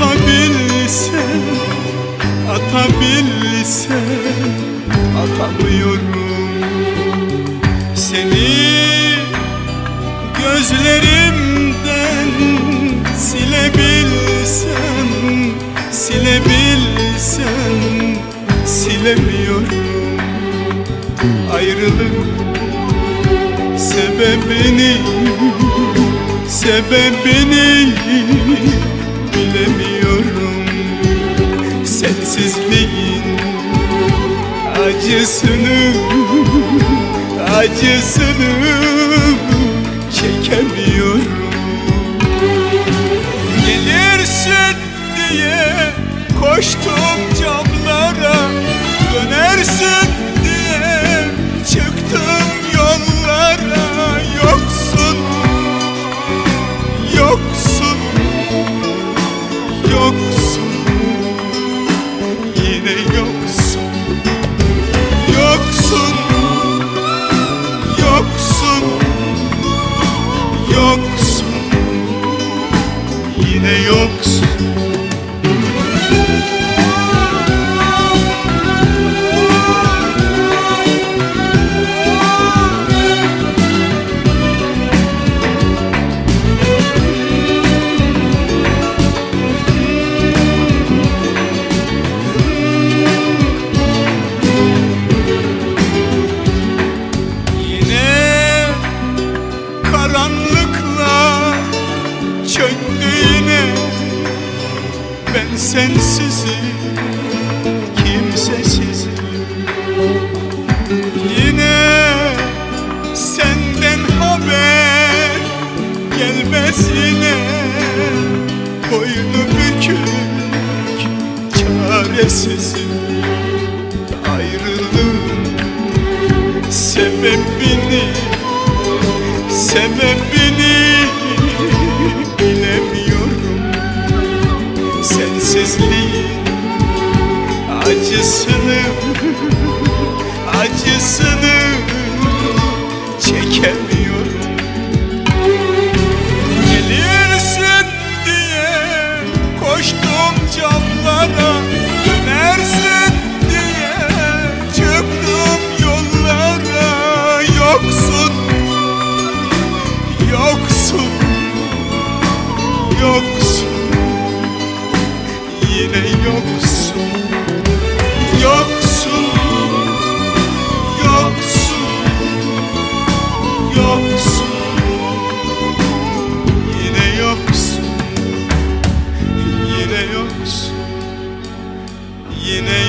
Atabilsem, atabilsem Atamıyorum. Seni gözlerimden Silebilsem, silebilsem Silemiyorum. Ayrılık sebebini sebebini bilemiyorum Sensizliğin acısını Acısını çekemiyorum. Gelirsin diye koştum Yine yoksun karanlıklar çöktü yine Ben sensizim, kimsesizim. Yine senden haber gelmez yine Boynu bükük, çaresizim. Ayrılığın sebebini sebebini acısını acısını çekemiyorum. Gelirsin diye koştum camlara Versin diye çıktım yollara. Yoksun, yoksun, yoksun. Yine yoksun. yine